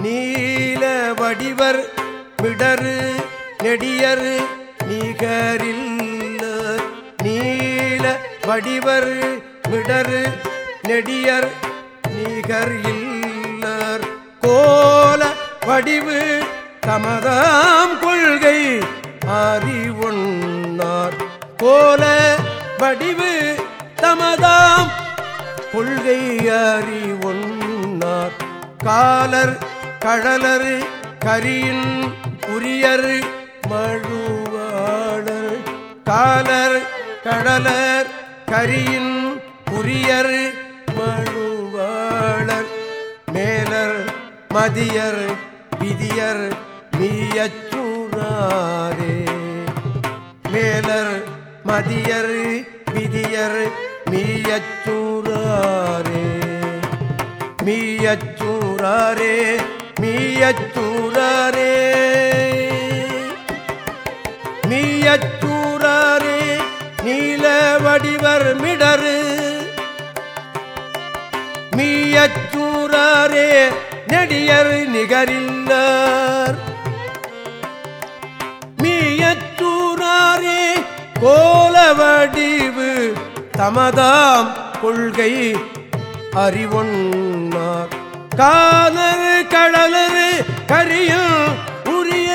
நீல வடிவர் விடரு நெடியர் நிகரில்ல நீல வடிவர் விடரு நெடியர் நிகர் இல்லர் கோல வடிவு தமதாம் கொள்கை அறிவுண்ணார். கோல வடிவு தமதாம் கொள்கை அறிவுண்ணார். காலர் கழலர் கரியின் உரியர் மழுவாளர். காலர் கடலர் கரியின் உரியர் மழுவாளர். மேலர் மதியர் விதியர் மீயச்சூராரே மேலர் மதியர் விதியர் மீயச்சூராரே மீயச்சூராரே மீயச்சூரரே மீயச்சூரரே நீல வடிவர் மிடரு மீயச்சூரரே நெடியர் நிகரில்லார். மீயச்சூராரே கோலவடிவு தமதாம் கொள்கை அறிவொன்னார். காதல் கடலரு கரியும் உரிய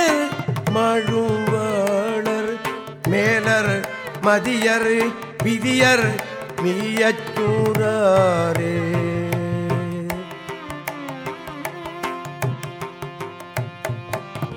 மழுவாளர் மேலர் மதியர் விதியர் மீயச்சூரா